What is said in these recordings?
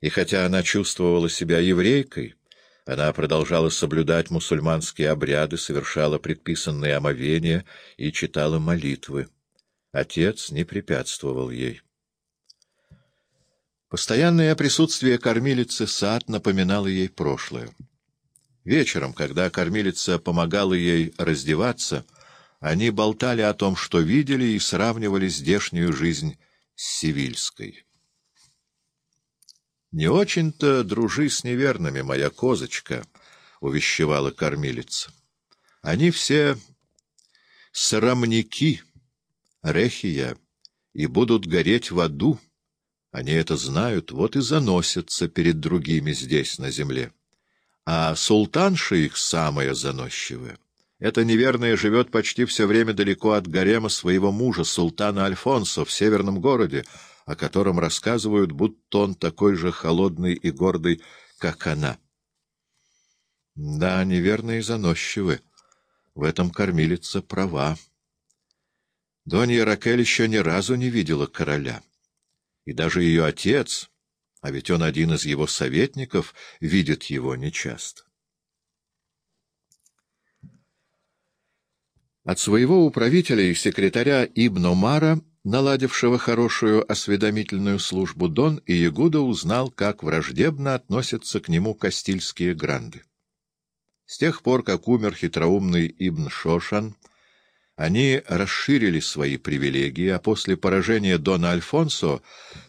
И хотя она чувствовала себя еврейкой, она продолжала соблюдать мусульманские обряды, совершала предписанные омовения и читала молитвы. Отец не препятствовал ей. Постоянное присутствие кормилицы сад напоминало ей прошлое. Вечером, когда кормилица помогала ей раздеваться, они болтали о том, что видели, и сравнивали здешнюю жизнь с сивильской. — Не очень-то дружи с неверными, моя козочка, — увещевала кормилица. — Они все срамники, рехия, и будут гореть в аду. Они это знают, вот и заносятся перед другими здесь, на земле. А султанша их самая заносчивая. Эта неверная живет почти все время далеко от гарема своего мужа, султана Альфонсо, в северном городе, о котором рассказывают, будто он такой же холодный и гордый, как она. Да, неверные заносчивы. В этом кормилица права. Донья Ракель еще ни разу не видела короля. И даже ее отец, а ведь он один из его советников, видит его нечасто. От своего управителя и секретаря Ибн Омара наладившего хорошую осведомительную службу, Дон и Ягуда узнал, как враждебно относятся к нему кастильские гранды. С тех пор, как умер хитроумный Ибн Шошан, они расширили свои привилегии, а после поражения Дона Альфонсо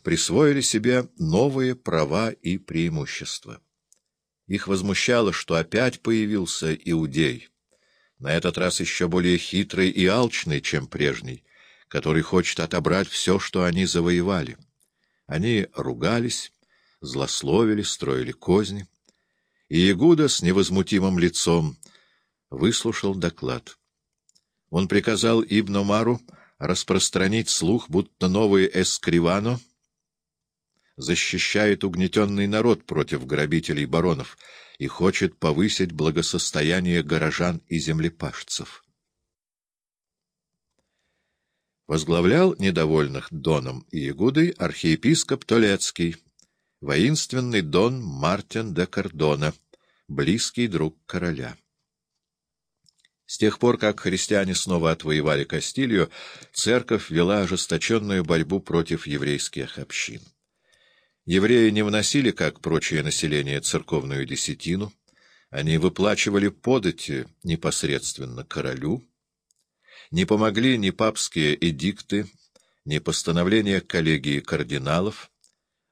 присвоили себе новые права и преимущества. Их возмущало, что опять появился иудей, на этот раз еще более хитрый и алчный, чем прежний, который хочет отобрать все, что они завоевали. Они ругались, злословили, строили козни. И Ягуда с невозмутимым лицом выслушал доклад. Он приказал Ибн Мару распространить слух, будто новый Эскривано защищает угнетенный народ против грабителей баронов и хочет повысить благосостояние горожан и землепашцев возглавлял недовольных Доном и Ягудой архиепископ Толецкий, воинственный Дон Мартин де Кордона, близкий друг короля. С тех пор, как христиане снова отвоевали Кастилью, церковь вела ожесточенную борьбу против еврейских общин. Евреи не вносили, как прочее население, церковную десятину, они выплачивали подати непосредственно королю, не помогли ни папские эдикты, ни постановления коллегии кардиналов.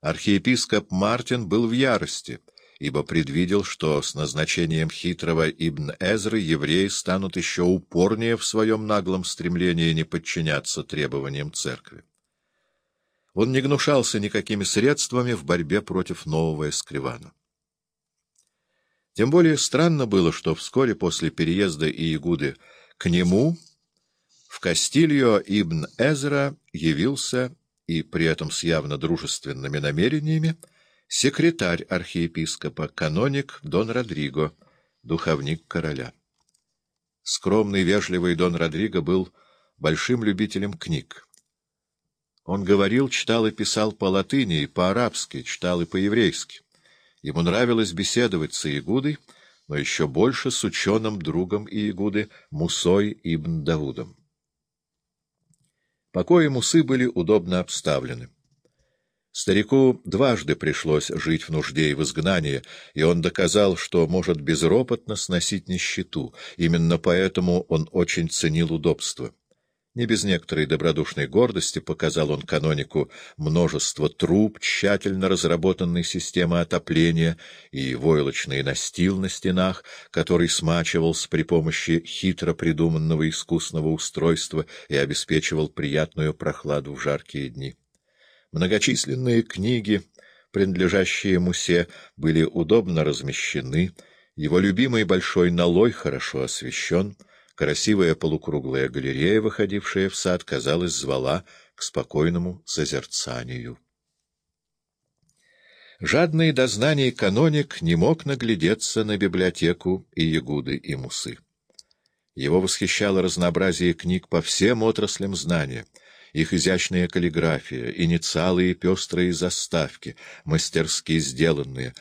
Архиепископ Мартин был в ярости, ибо предвидел, что с назначением хитрого Ибн Эзры евреи станут еще упорнее в своем наглом стремлении не подчиняться требованиям церкви. Он не гнушался никакими средствами в борьбе против нового Эскривана. Тем более странно было, что вскоре после переезда Иегуды к нему в Кастильо Ибн Эзра явился, и при этом с явно дружественными намерениями, секретарь архиепископа, каноник Дон Родриго, духовник короля. Скромный, вежливый Дон Родриго был большим любителем книг. Он говорил, читал и писал по-латыни и по-арабски, читал и по-еврейски. Ему нравилось беседовать с Иегудой, но еще больше с ученым другом Иегуды Мусой ибн Давудом. Покои Мусы были удобно обставлены. Старику дважды пришлось жить в нужде и в изгнании, и он доказал, что может безропотно сносить нищету. Именно поэтому он очень ценил удобство. Не без некоторой добродушной гордости показал он канонику множество труб, тщательно разработанной системы отопления и войлочный настил на стенах, который смачивался при помощи хитро придуманного искусного устройства и обеспечивал приятную прохладу в жаркие дни. Многочисленные книги, принадлежащие Мусе, были удобно размещены, его любимый большой налой хорошо освещен — Красивая полукруглая галерея, выходившая в сад, казалось, звала к спокойному созерцанию. Жадный до знаний каноник не мог наглядеться на библиотеку и Ягуды, и Мусы. Его восхищало разнообразие книг по всем отраслям знания, их изящная каллиграфия, инициалы и пестрые заставки, мастерски сделанные,